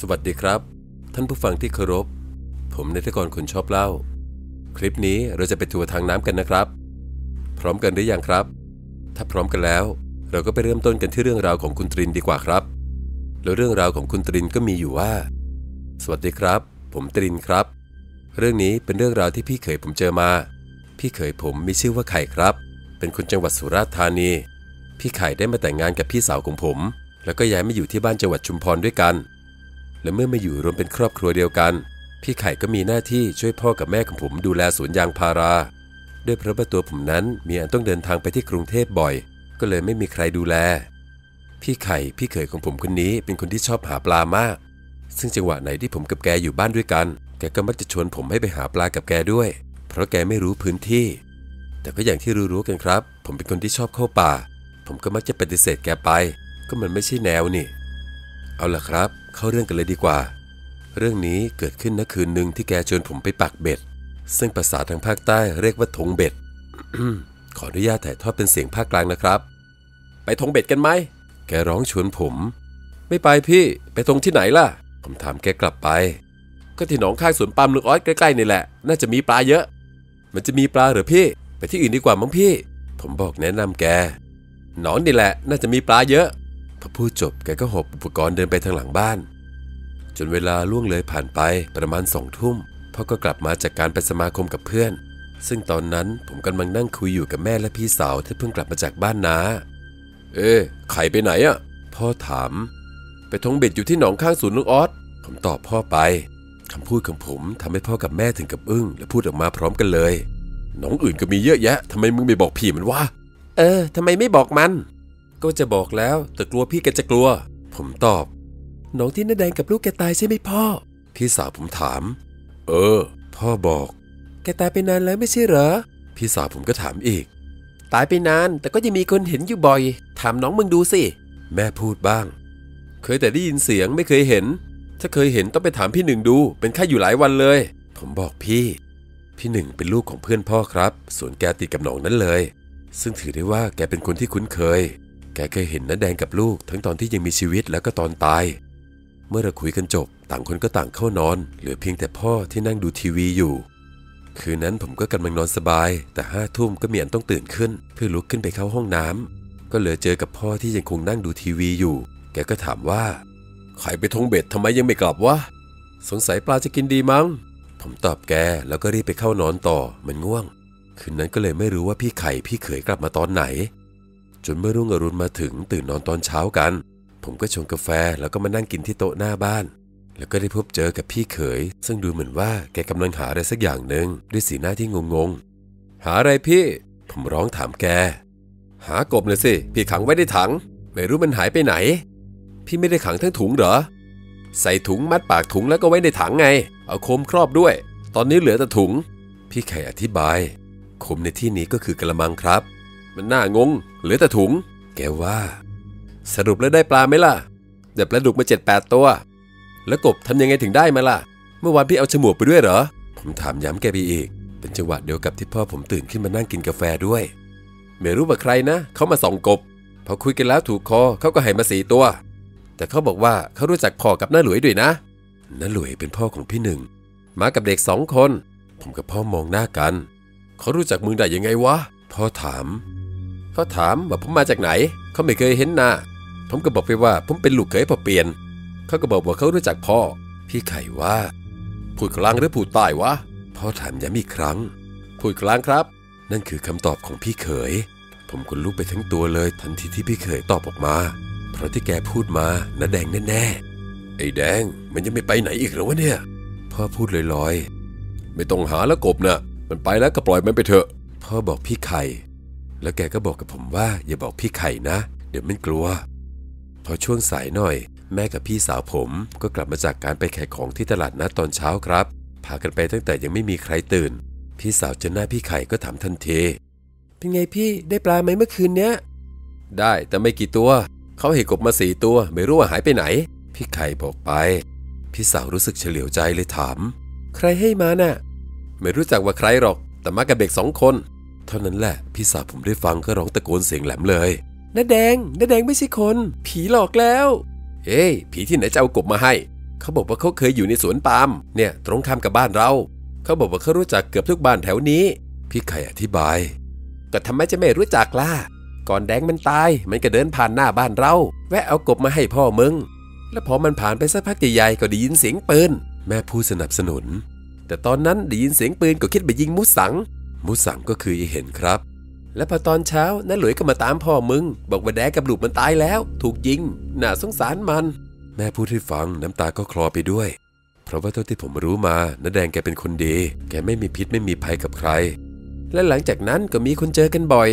สวัสดีครับ ท่านผู้ฟังที่เคารพ ผมนายทกรคนชอบเล่า คลิปนี้เราจะไปทัวร์ทางน้ำกันนะครับ พร้อมกันหรือยังครับ ถ้าพร้อมกันแล้ว เราก็ไปเริ่มต้นกันที่เรื่องราวของคุณตรินดีกว่าครับ แล้วเรื่องราวของคุณตรินก็มีอยู่ว่า สวัสดีครับ ผมตรินครับ เรื่องนี้เป็นเรื่องราวที่พี่เขยผมเจอมา พี่เขยผมมีชื่อว่าไข่ครับ เป็นคนจังหวัดสุราษฎร์ธานี พี่ไข่ได้มาแต่งงานกับพี่สาวของผม แล้วก็ย้ายมาอยู่ที่บ้านจังหวัดชุมพรด้วยกัน และเมื่อมาอยู่รวมเป็นครอบครัวเดียวกัน พี่ไข่ก็มีหน้าที่ช่วยพ่อกับแม่ของผมดูแลสวนยางพารา ด้วยเพราะว่าตัวผมนั้นมีอันต้องเดินทางไปที่กรุงเทพบ่อย ก็เลยไม่มีใครดูแล พี่ไข่พี่เขยของผมคนนี้เป็นคนที่ชอบหาปลามาก ซึ่งจังหวะไหนที่ผมกับแกอยู่บ้านด้วยกัน แกก็มักจะชวนผมให้ไปหาปลากับแกด้วย เพราะแกไม่รู้พื้นที่ แต่ก็อย่างที่รู้ๆกันครับ ผมเป็นคนที่ชอบเข้าป่า ผมก็มักจะปฏิเสธแกไป ก็มันไม่ใช่แนวนี่ เอาล่ะครับ เข้าเรื่องกันเลยดีกว่า เรื่องนี้เกิดขึ้นณคืนหนึ่งที่แกชวนผมไปปักเบ็ด ซึ่งภาษาทางภาคใต้เรียกว่าทงเบ็ด ขออนุญาตถ่ายทอดเป็นเสียงภาคกลางนะครับ ไปทงเบ็ดกันไหม แกร้องชวนผม ไม่ไปพี่ไปทงที่ไหนล่ะ ผมถามแกกลับไป ก็ที่หนองข้างสวนปาล์มลึกอ้อยใกล้ๆนี่แหละ น่าจะมีปลาเยอะ มันจะมีปลาหรือพี่ ไปที่อื่นดีกว่ามั้งพี่ ผมบอกแนะนำแกหนอนนี่แหละ น่าจะมีปลาเยอะ พอพูดจบแกก็หอบอุปกรณ์เดินไปทางหลังบ้าน จนเวลาล่วงเลยผ่านไปประมาณสองทุ่มพ่อก็กลับมาจากการไปสมาคมกับเพื่อน ซึ่งตอนนั้นผมกำลังนั่งคุยอยู่กับแม่และพี่สาวที่เพิ่งกลับมาจากบ้านนาเอ๊ะไข่ไปไหนอะพ่อถาม ไปทงเบ็ดอยู่ที่หนองข้างสวนย์ลุงออสผมตอบพ่อไปคำพูดของผมทำให้พ่อกับแม่ถึงกับอึ้งและพูดออกมาพร้อมกันเลยหนองอื่นก็มีเยอะแยะทำไมมึงไม่บอกพี่มันวะเออทำไมไม่บอกมัน ก็จะบอกแล้วแต่กลัวพี่แกจะกลัว ผมตอบ น้องที่น้าแดงกับลูกแกตายใช่ไหมพ่อ พี่สาวผมถาม เออ พ่อบอก แกตายไปนานแล้วไม่ใช่เหรอ พี่สาวผมก็ถามอีก ตายไปนานแต่ก็ยังมีคนเห็นอยู่บ่อย ถามน้องมึงดูสิ แม่พูดบ้าง เคยแต่ได้ยินเสียงไม่เคยเห็น ถ้าเคยเห็นต้องไปถามพี่หนึ่งดู เป็นแค่อยู่หลายวันเลย ผมบอกพี่ พี่หนึ่งเป็นลูกของเพื่อนพ่อครับ ส่วนแกติดกับหนองนั้นเลย ซึ่งถือได้ว่าแกเป็นคนที่คุ้นเคย แกเคยเห็นน้าแดงกับลูกทั้งตอนที่ยังมีชีวิตแล้วก็ตอนตาย เมื่อเราคุยกันจบ ต่างคนก็ต่างเข้านอน เหลือเพียงแต่พ่อที่นั่งดูทีวีอยู่ คืนนั้นผมก็กำลังนอนสบาย แต่ห้าทุ่มก็มีอันต้องตื่นขึ้น เพื่อลุกขึ้นไปเข้าห้องน้ำก็เหลือเจอกับพ่อที่ยังคงนั่งดูทีวีอยู่ แกก็ถามว่าใครไปทงเบ็ดทำไมยังไม่กลับวะสงสัยปลาจะกินดีมั้ง ผมตอบแกแล้วก็รีบไปเข้านอนต่อมันง่วง คืนนั้นก็เลยไม่รู้ว่าพี่ไข่พี่เขยกลับมาตอนไหน จนเมื่อรุ่งอรุณมาถึงตื่นนอนตอนเช้ากัน ผมก็ชงกาแฟแล้วก็มานั่งกินที่โต๊ะหน้าบ้าน แล้วก็ได้พบเจอกับพี่เขย ซึ่งดูเหมือนว่าแกกำลังหาอะไรสักอย่างหนึ่งด้วยสีหน้าที่งงๆ หาอะไรพี่ ผมร้องถามแก หากบเลยสิ พี่ขังไว้ในถัง ไม่รู้มันหายไปไหน พี่ไม่ได้ขังทั้งถุงเหรอ ใส่ถุงมัดปากถุงแล้วก็ไว้ในถังไง เอาโคมครอบด้วย ตอนนี้เหลือแต่ถุง พี่ไข่อธิบาย โคมในที่นี้ก็คือกระมังครับ มันน่างง เหลือแต่ถุง แกว่า สรุปแล้วได้ปลาไหมล่ะเดี๋ยวปลาดุกมาเจ็ดแปดตัว แล้วกบทำยังไงถึงได้มาล่ะ เมื่อวานพี่เอาฉมวกไปด้วยเหรอ ผมถามย้ำแกไปอีก เป็นจังหวะเดียวกับที่พ่อผมตื่นขึ้นมานั่งกินกาแฟด้วย ไม่รู้ว่าใครนะเขามาส่องกบ พอคุยกันแล้วถูกคอเขาก็ให้มาสี่ตัว แต่เขาบอกว่าเขารู้จักพ่อกับน้าหลวยด้วยนะน้าหลวยเป็นพ่อของพี่หนึ่ง มากับเด็กสองคน ผมกับพ่อมองหน้ากัน เขารู้จักมึงได้ยังไงวะ พ่อถาม เขาถามว่าผมมาจากไหน เขาไม่เคยเห็นหน้า ผมก็บอกไปว่าผมเป็นลูกเขยพ่อเปลี่ยน เขาก็บอกว่าเขารู้จักพ่อ พี่ไข่ว่า พูดกลางหรือพูดใต้วะ พ่อถามย้ำอีกครั้ง พูดกลางครับ นั่นคือคำตอบของพี่เขย ผมก็ลุกไปทั้งตัวเลยทันทีที่พี่เขยตอบออกมา เพราะที่แกพูดมาน้าแดงแน่ๆ ไอ้แดงมันยังไม่ไปไหนอีกหรอวะเนี่ย พ่อพูดลอยๆ ไม่ต้องหาแล้วกบนะมันไปแล้วก็ปล่อยมันไปเถอะ พ่อบอกพี่ไข่ แล้วแกก็บอกกับผมว่าอย่าบอกพี่ไข่นะ เดี๋ยวมันกลัว พอช่วงสายหน่อย แม่กับพี่สาวผมก็กลับมาจากการไปขายของที่ตลาดนัดตอนเช้าครับ พากันไปตั้งแต่ยังไม่มีใครตื่น พี่สาวเจอหน้าพี่ไข่ก็ถามทันทีเป็นไงพี่ได้ปลาไหมเมื่อคืนเนี้ยได้แต่ไม่กี่ตัว เขาเห็นกบมาสี่ตัวไม่รู้ว่าหายไปไหน พี่ไข่บอกไป พี่สาวรู้สึกเฉลียวใจเลยถาม ใครให้มาน่ะ ไม่รู้จักว่าใครหรอก แต่มากับเด็กสองคน เท่านั้นแหละ พี่สาวผมได้ฟังก็ร้องตะโกนเสียงแหลมเลยน้าแดงน้าแดงไม่ใช่คน ผีหลอกแล้วเฮ้ยผีที่ไหนจะเอากบมาให้ เขาบอกว่าเขาเคยอยู่ในสวนปาล์มเนี่ย ตรงข้ามกับบ้านเรา เขาบอกว่าเขารู้จักเกือบทุกบ้านแถวนี้ พี่ไข่อธิบาย ก็ทำไมจะไม่รู้จักล่ะก่อนแดงมันตายมันก็เดินผ่านหน้าบ้านเรา แวะเอากบมาให้พ่อมึง แล้วพอมันผ่านไปสักพักใหญ่ๆก็ได้ยินเสียงปืนแม่พูดสนับสนุน แต่ตอนนั้นได้ยินเสียงปืนก็คิดไปยิงมุสัง มุสังก็คืออีเห็นครับ แล้วพอตอนเช้าน้าหลวยก็มาตามพ่อมึง บอกว่าแดงกับลูกมันตายแล้ว ถูกยิง น่าสงสารมัน แม่พูดให้ฟังน้ำตาก็คลอไปด้วย เพราะว่าเท่าที่ผมรู้มาน้าแดงแกเป็นคนดี แกไม่มีพิษไม่มีภัยกับใคร และหลังจากนั้นก็มีคนเจอกันบ่อย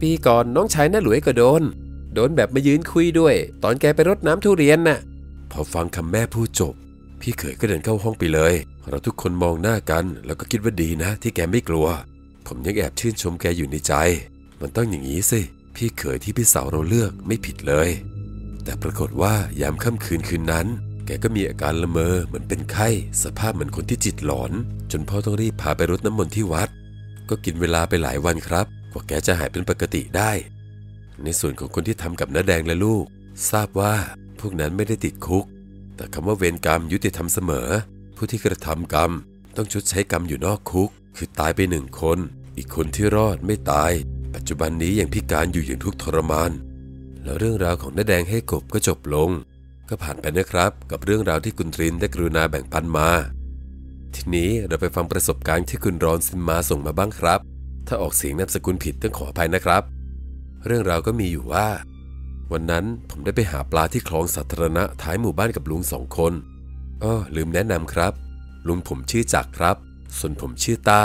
ปีก่อนน้องชายน้าหลวยก็โดน โดนแบบมายืนคุยด้วย ตอนแกไปรดน้ำทุเรียนน่ะ พอฟังคำแม่พูดจบพี่เขยก็เดินเข้าห้องไปเลย เราทุกคนมองหน้ากัน แล้วก็คิดว่าดีนะ ที่แกไม่กลัว ผมยังแอบชื่นชมแกอยู่ในใจ มันต้องอย่างนี้สิ พี่เขยที่พี่สาวเราเลือกไม่ผิดเลย แต่ปรากฏว่ายามค่ำคืนคืนนั้น แกก็มีอาการละเมอเหมือนเป็นไข้ สภาพเหมือนคนที่จิตหลอน จนพ่อต้องรีบพาไปรดน้ำมนต์ที่วัด ก็กินเวลาไปหลายวันครับ กว่าแกจะหายเป็นปกติได้ ในส่วนของคนที่ทำกับน้าแดงและลูก ทราบว่าพวกนั้นไม่ได้ติดคุก แต่คำว่าเวรกรรมยุติธรรมเสมอ ผู้ที่กระทำกรรมต้องชดใช้กรรมอยู่นอกคุก คือตายไปหนึ่งคน อีกคนที่รอดไม่ตาย ปัจจุบันนี้ยังพิการอยู่อย่างทุกข์ทรมาน แล้วเรื่องราวของน้าแดงให้กบก็จบลง ก็ผ่านไปนะครับ กับเรื่องราวที่คุณตรินได้กรุณาแบ่งปันมา ทีนี้เราไปฟังประสบการณ์ที่คุณรอนซินมาส่งมาบ้างครับ ถ้าออกเสียงนามสกุลผิดต้องขออภัยนะครับ เรื่องราวก็มีอยู่ว่า วันนั้นผมได้ไปหาปลาที่คลองสาธารณะท้ายหมู่บ้านกับลุงสองคนอ้อลืมแนะนำครับ ลุงผมชื่อจักรครับ ส่วนผมชื่อตา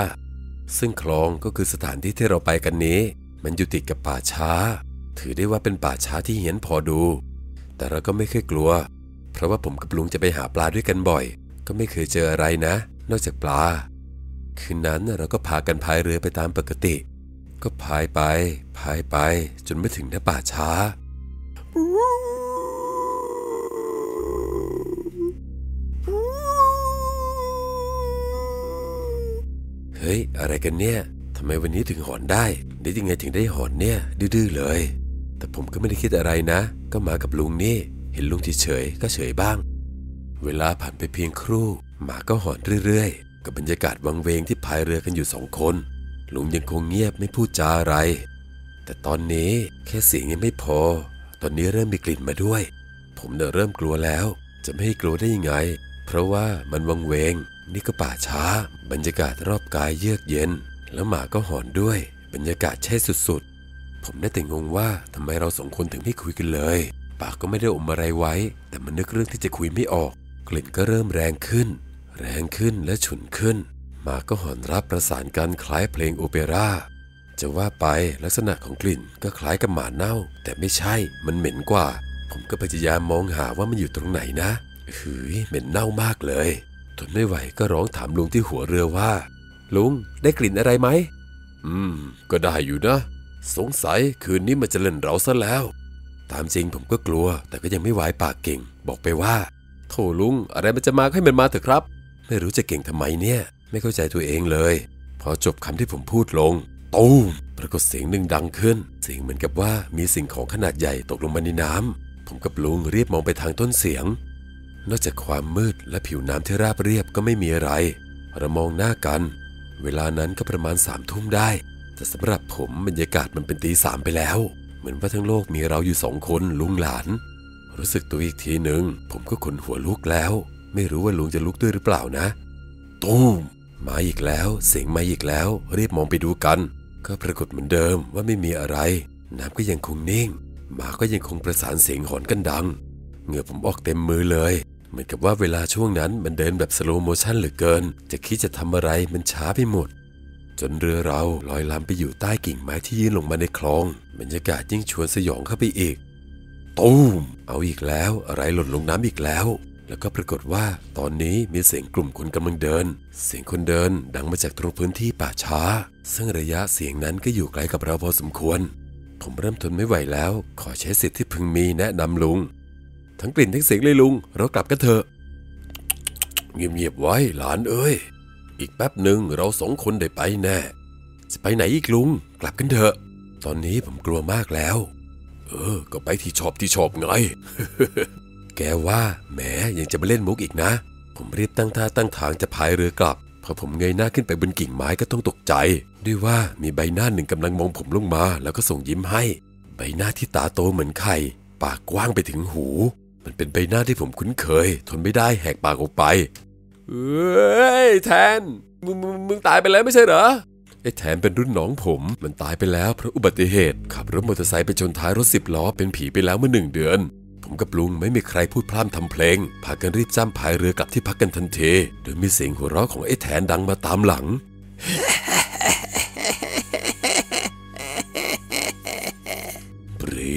ซึ่งคลองก็คือสถานที่ที่เราไปกันนี้ มันอยู่ติดกับป่าช้า ถือได้ว่าเป็นป่าช้าที่เหียนพอดู แต่เราก็ไม่เคยกลัว เพราะว่าผมกับลุงจะไปหาปลาด้วยกันบ่อย ก็ไม่เคยเจออะไรนะ นอกจากปลา คืนนั้นเราก็พากันพายเรือไปตามปกติ ก็พายไป พายไป จนไม่ถึงหน้าป่าช้า เฮ้ย อะไรกันเนี่ยทำไมวันนี้ถึงหอนได้ได้ยังไงถึงได้หอนเนี่ย ดื้อเลย แต่ผมก็ไม่ได้คิดอะไรนะ ก็มากับลุงนี่ เห็นลุงเฉยๆก็เฉยบ้าง เวลาผ่านไปเพียงครู่หมาก็หอนเรื่อยๆ กับบรรยากาศวังเวงที่พายเรือกันอยู่สองคน ลุงยังคงเงียบไม่พูดจาอะไร แต่ตอนนี้แค่เสียงยังไม่พอ ตอนนี้เริ่มมีกลิ่นมาด้วย ผมเน่ะเริ่มกลัวแล้ว จะไม่ให้กลัวได้ยังไง เพราะว่ามันวังเวง นี่ก็ป่าช้า บรรยากาศรอบกายเยือกเย็น แล้วหมาก็หอนด้วย บรรยากาศแช่สุดๆ ผมได้แต่งงว่าทำไมเราสองคนถึงไม่คุยกันเลย ปากก็ไม่ได้อมอะไรไว้ แต่มันนึกเรื่องที่จะคุยไม่ออก กลิ่นก็เริ่มแรงขึ้น แรงขึ้นและฉุนขึ้น หมาก็หอนรับประสานกันคล้ายเพลงโอเปร่าจะว่าไปลักษณะของกลิ่นก็คล้ายกับหมาเน่า แต่ไม่ใช่มันเหม็นกว่า ผมก็พยายามมองหาว่ามันอยู่ตรงไหนนะหืยเหม็นเน่ามากเลย ทนไม่ไหวก็ร้องถามลุงที่หัวเรือว่า ลุงได้กลิ่นอะไรไหม อืม ก็ได้อยู่นะ สงสัยคืนนี้มันจะเล่นเราซะแล้ว ตามจริงผมก็กลัว แต่ก็ยังไม่ไหวปากเก่ง บอกไปว่าโถลุง อะไรมันจะมาให้มันมาเถอะครับ ไม่รู้จะเก่งทำไมเนี่ย ไม่เข้าใจตัวเองเลย พอจบคำที่ผมพูดลงตูมปรากฏเสียงหนึ่งดังขึ้น เสียงเหมือนกับว่ามีสิ่งของขนาดใหญ่ตกลงมาในน้ำผมกับลุงรีบมองไปทางต้นเสียง นอกจากความมืดและผิวน้ำที่ราบเรียบก็ไม่มีอะไรเรามองหน้ากัน เวลานั้นก็ประมาณสามทุ่มได้ แต่สำหรับผมบรรยากาศมันเป็นตีสามไปแล้ว เหมือนว่าทั้งโลกมีเราอยู่สองคนลุงหลาน รู้สึกตัวอีกทีหนึ่งผมก็ขนหัวลุกแล้ว ไม่รู้ว่าลุงจะลุกด้วยหรือเปล่านะตูมมาอีกแล้ว เสียงมาอีกแล้ว รีบมองไปดูกัน ก็ปรากฏเหมือนเดิมว่าไม่มีอะไร น้ำก็ยังคงนิ่งหมาก็ยังคงประสานเสียงหอนกันดัง เหงื่อผมออกเต็มมือเลย เหมือนกับว่าเวลาช่วงนั้นมันเดินแบบ slow motion เหลือเกิน จะคิดจะทำอะไรมันช้าไปหมด จนเรือเราลอยลำไปอยู่ใต้กิ่งไม้ที่ยื่นลงมาในคลองบรรยากาศยิ่งชวนสยองเข้าไปอีกตูมเอาอีกแล้วอะไรหล่นลงน้ำอีกแล้ว แล้วก็ปรากฏว่าตอนนี้มีเสียงกลุ่มคนกำลังเดิน เสียงคนเดินดังมาจากตรงพื้นที่ป่าช้า ซึ่งระยะเสียงนั้นก็อยู่ไกลกับเราพอสมควร ผมเริ่มทนไม่ไหวแล้ว ขอใช้สิทธิ์ที่พึงมีแนะนำลุง ทั้งกลิ่นทั้งเสียงเลยลุง เรากลับกันเถอะ เงียบๆไว้หลานเอ้ย อีกแป๊บหนึ่งเราสองคนได้ไปแน่ จะไปไหนอีกลุง กลับกันเถอะ ตอนนี้ผมกลัวมากแล้ว เออ ก็ไปที่ชอบที่ชอบไงแกแกว่าแหมยังจะมาเล่นมุกอีกนะ ผมรีบตั้งท่าตั้งทางจะพายเรือกลับพอผมเงยหน้าขึ้นไปบนกิ่งไม้ก็ต้องตกใจ ด้วยว่ามีใบหน้าหนึ่งกำลังมองผมลงมาแล้วก็ส่งยิ้มให้ ใบหน้าที่ตาโตเหมือนไข่ ปากกว้างไปถึงหู มันเป็นใบหน้าที่ผมคุ้นเคย ทนไม่ได้แหกปากออกไป เอ้ยแทน มึงมึงมึงตายไปแล้วไม่ใช่เหรอไอ้แทนเป็นรุ่นน้องผม มันตายไปแล้วเพราะอุบัติเหตุ ขับรถมอเตอร์ไซค์ไปชนท้ายรถสิบล้อเป็นผีไปแล้วเมื่อหนึ่งเดือน ผมกับลุงไม่มีใครพูดพร่ำทำเพลง พากันรีบจ้ำพายเรือกลับที่พักกันทันทีโดยมีเสียงหัวเราะของไอ้แทนดังมาตามหลัง ปรี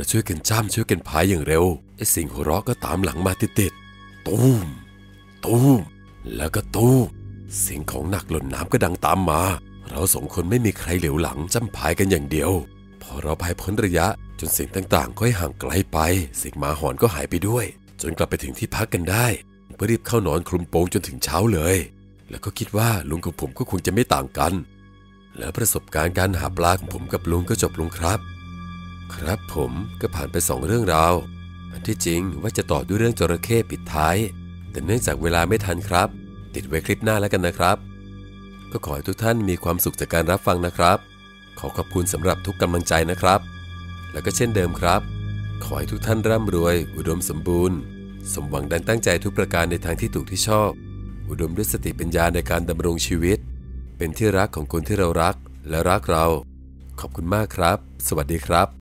เราช่วยกันจ้ำช่วยกันพายอย่างเร็วไอ้สิ่งหัวเราะก็ตามหลังมาติดๆตูมตูมแล้วก็ตูมเสียงของหนักหล่นน้ำก็ดังตามมา เราสองคนไม่มีใครเหลียวหลังจ้ำพายกันอย่างเดียว พอเราพายพ้นระยะจนเสียงต่างๆก็ห่างไกลไปเสียงหมาหอนก็หายไปด้วย จนกลับไปถึงที่พักกันได้ก็รีบเข้านอนคลุมโปงจนถึงเช้าเลย แล้วก็คิดว่าลุงกับผมก็คงจะไม่ต่างกัน แล้วประสบการณ์การหาปลาของผมกับลุงก็จบลงครับ ครับผมก็ผ่านไปสองเรื่องราวอันที่จริงว่าจะต่อด้วยเรื่องจระเข้ปิดท้าย แต่เนื่องจากเวลาไม่ทันครับ ติดไว้คลิปหน้าแล้วกันนะครับ ก็ขอให้ทุกท่านมีความสุขจากการรับฟังนะครับ ขอขอบคุณสำหรับทุกกำลังใจนะครับ แล้วก็เช่นเดิมครับ ขอให้ทุกท่านร่ำรวย อุดมสมบูรณ์ สมหวังดังตั้งใจทุกประการในทางที่ถูกที่ชอบ อุดมด้วยสติปัญญาในการดำรงชีวิต เป็นที่รักของคนที่เรารักและรักเรา ขอบคุณมากครับ สวัสดีครับ